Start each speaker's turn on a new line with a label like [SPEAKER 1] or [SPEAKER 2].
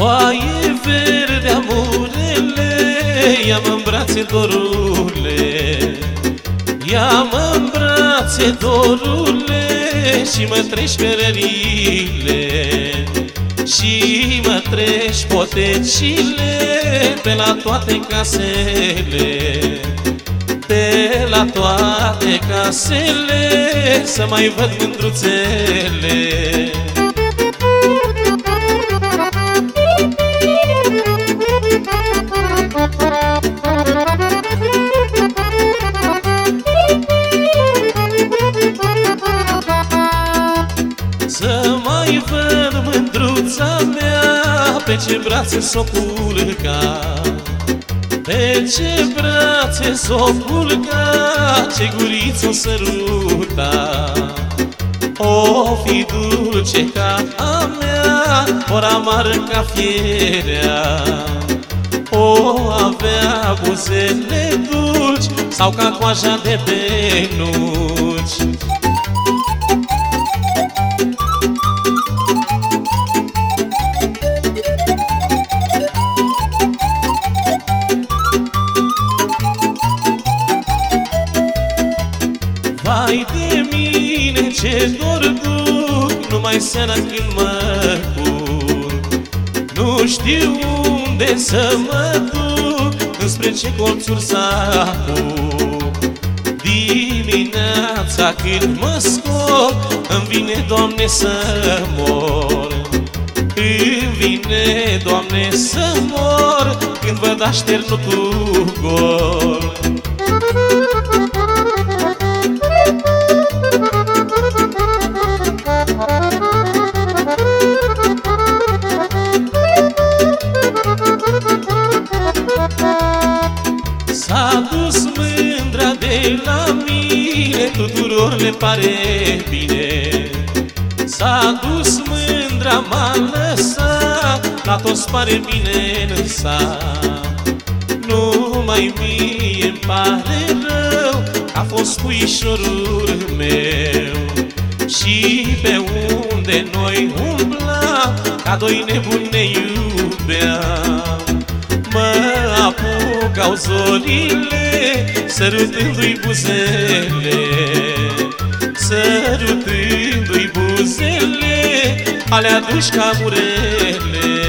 [SPEAKER 1] Oaie verde amurele Ia-mă în brațe dorule. Ia-mă în brațe dorule Și mă treci ferările Și mă treci potecile Pe la toate casele. Pe la toate casele Să mai văd mândruțele. Mândruța mea Pe ce brațe s-o culca? Pe ce brațe s-o culca? Ce guriță o săruta? O fi dulce ca a mea Ori amară ca fierea. O avea buzele dulci Sau ca coaja de benuci Vai de mine ce dor duc Numai seara când mă culc Nu știu unde să mă duc Înspre ce colțuri să apuc. Dimineața când mă scol Îmi vine, Doamne, să mor. Îmi vine, Doamne, să mor Când văd așternutul gol. S-a dus mândra de la mine Tuturor le pare bine. S-a dus mândra, m-a lăsat La toți pare bine în sat Numai mie îmi pare rău Că a fost puișorul meu. Și pe unde noi umblam Ca doi nebuni ne iubeam Mă apucau zorile Sărutându-i buzele. Sărutându-i buzele Alea duși ca murele